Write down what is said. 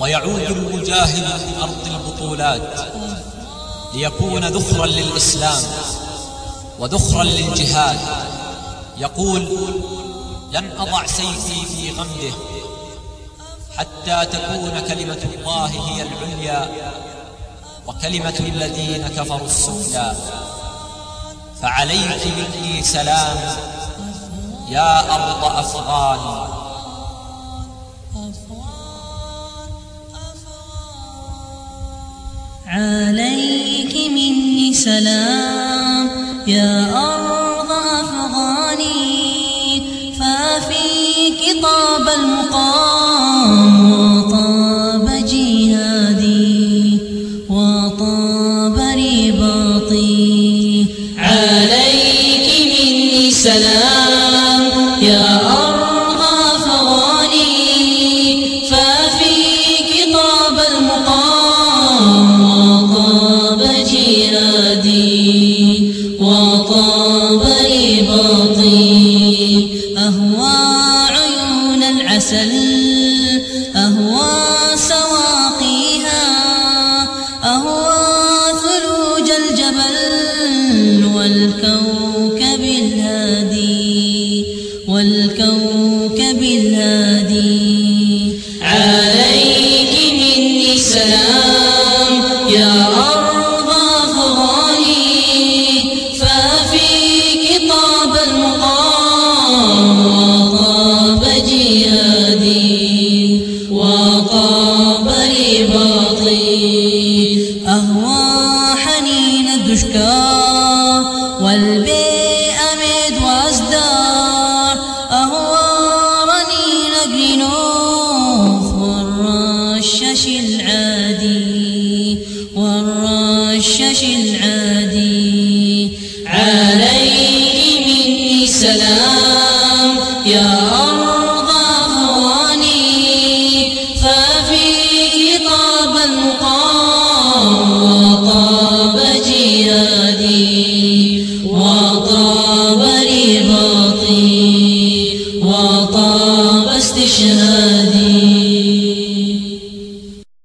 ويعود المجاهد من أرض البطولات ليكون ذخرا للإسلام وذخرا للجهاد. يقول لن أضع سيفي في غمده حتى تكون كلمة الله هي العليا وكلمة الذين كفروا السفلى. فعليك مني سلام يا أرض أفغان عليك مني سلام. يا أرض أفغاني ففيك طاب المقام وطاب جهادي وطاب رباطي. عليك مني سلام. جهادي وطاب رباطي أهوى عيون العسل أهوى سواقيها أهوى ثلوج الجبل والكوكب الهادي والكوكب الهادي. عليك مني سلام أهوى حنين الدشكا والبيئة ميد وازدار أهوى رنين جرينوف والرشش العادي والرشش العادي. عليك مني سلام. وطاب رباطي وطاب استشهادي